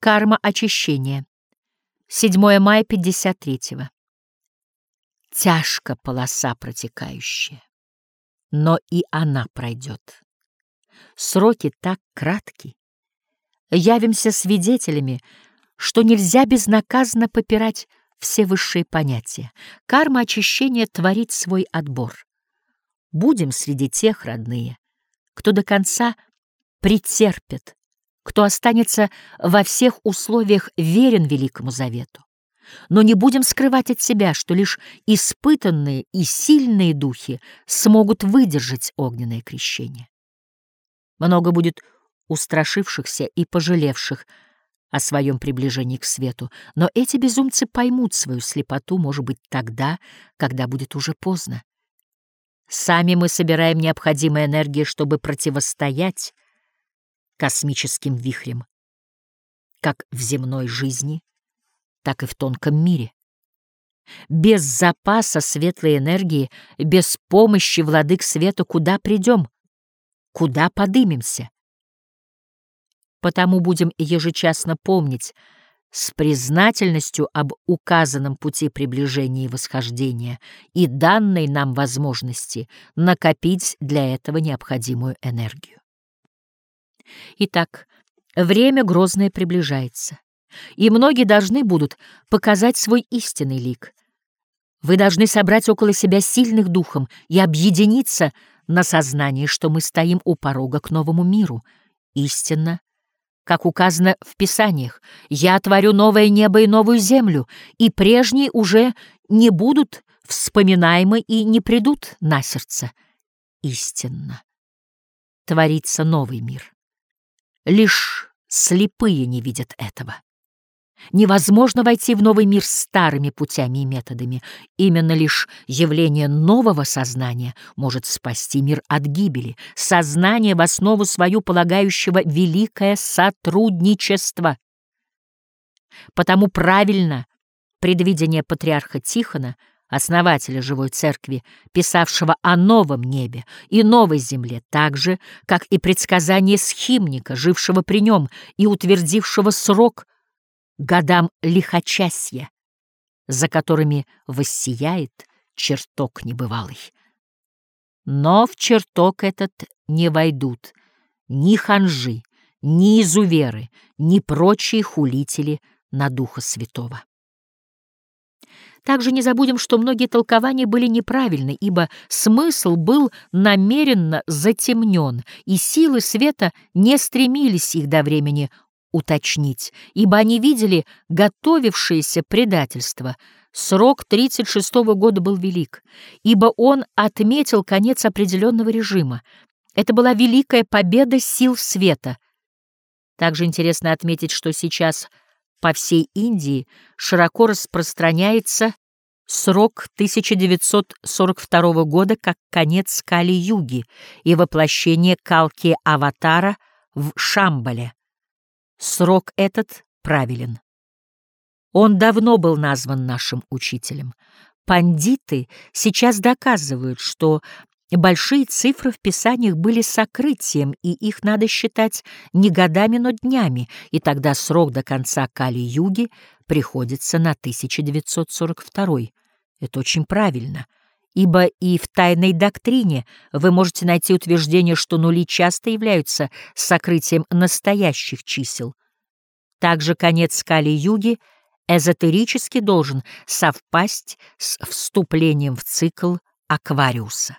Карма очищения. 7 мая 53-го. Тяжко полоса протекающая, но и она пройдет. Сроки так кратки. Явимся свидетелями, что нельзя безнаказанно попирать все высшие понятия. Карма очищения творит свой отбор. Будем среди тех, родные, кто до конца претерпит, кто останется во всех условиях верен Великому Завету. Но не будем скрывать от себя, что лишь испытанные и сильные духи смогут выдержать огненное крещение. Много будет устрашившихся и пожалевших о своем приближении к свету, но эти безумцы поймут свою слепоту, может быть, тогда, когда будет уже поздно. Сами мы собираем необходимые энергии, чтобы противостоять космическим вихрем, как в земной жизни, так и в тонком мире. Без запаса светлой энергии, без помощи владык света куда придем, куда подымемся? Потому будем ежечасно помнить с признательностью об указанном пути приближения и восхождения и данной нам возможности накопить для этого необходимую энергию. Итак, время грозное приближается, и многие должны будут показать свой истинный лик. Вы должны собрать около себя сильных духом и объединиться на сознании, что мы стоим у порога к новому миру, истинно как указано в Писаниях, «Я творю новое небо и новую землю, и прежние уже не будут вспоминаемы и не придут на сердце». Истинно. Творится новый мир. Лишь слепые не видят этого. Невозможно войти в новый мир старыми путями и методами. Именно лишь явление нового сознания может спасти мир от гибели. Сознание в основу свою полагающего великое сотрудничество. Потому правильно предвидение патриарха Тихона, основателя живой церкви, писавшего о новом небе и новой земле, так же, как и предсказание схимника, жившего при нем и утвердившего срок – годам лихочасья, за которыми воссияет чертог небывалый. Но в чертог этот не войдут ни ханжи, ни изуверы, ни прочие хулители на Духа Святого. Также не забудем, что многие толкования были неправильны, ибо смысл был намеренно затемнен, и силы света не стремились их до времени уточнить, ибо они видели готовившееся предательство. Срок 36-го года был велик, ибо он отметил конец определенного режима. Это была великая победа сил света. Также интересно отметить, что сейчас по всей Индии широко распространяется срок 1942 года как конец Кали-юги и воплощение Калки-аватара в Шамбале. Срок этот правилен. Он давно был назван нашим учителем. Пандиты сейчас доказывают, что большие цифры в писаниях были сокрытием, и их надо считать не годами, но днями, и тогда срок до конца Кали-юги приходится на 1942. Это очень правильно — ибо и в тайной доктрине вы можете найти утверждение, что нули часто являются сокрытием настоящих чисел. Также конец Кали-юги эзотерически должен совпасть с вступлением в цикл Аквариуса.